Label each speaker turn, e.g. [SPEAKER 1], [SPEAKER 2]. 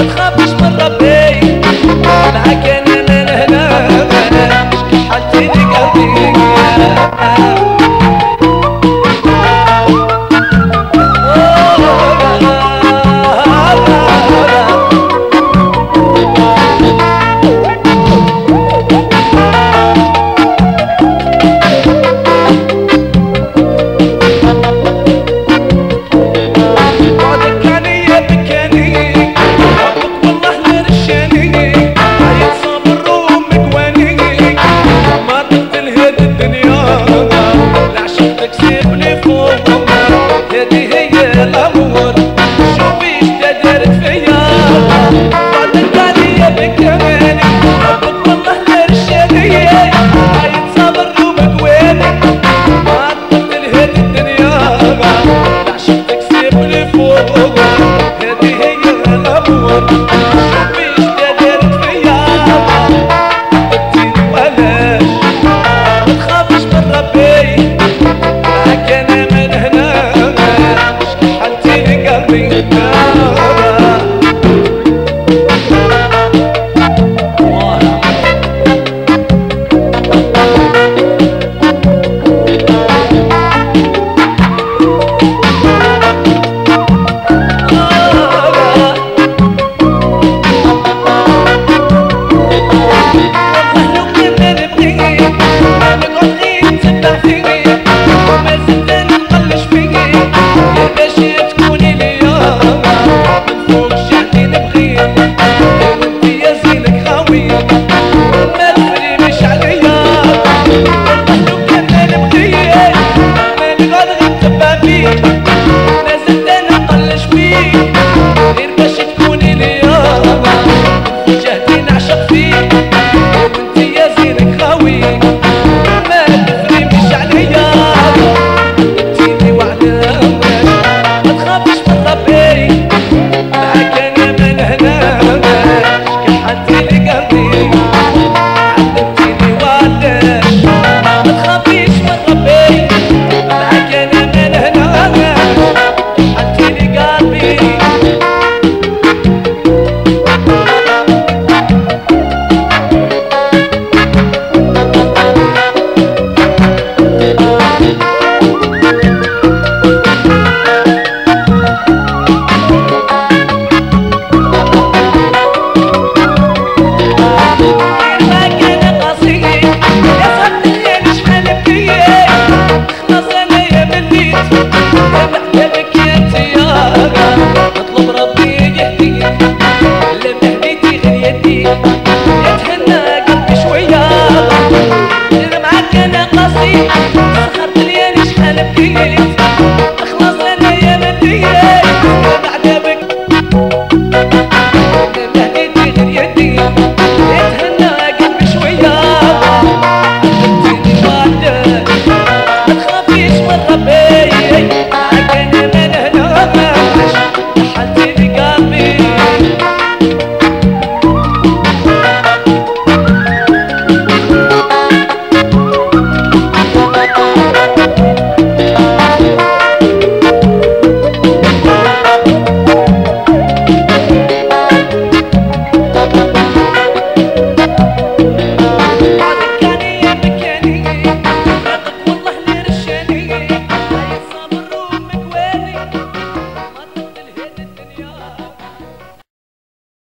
[SPEAKER 1] Al-Khabar Christmas. Thank you.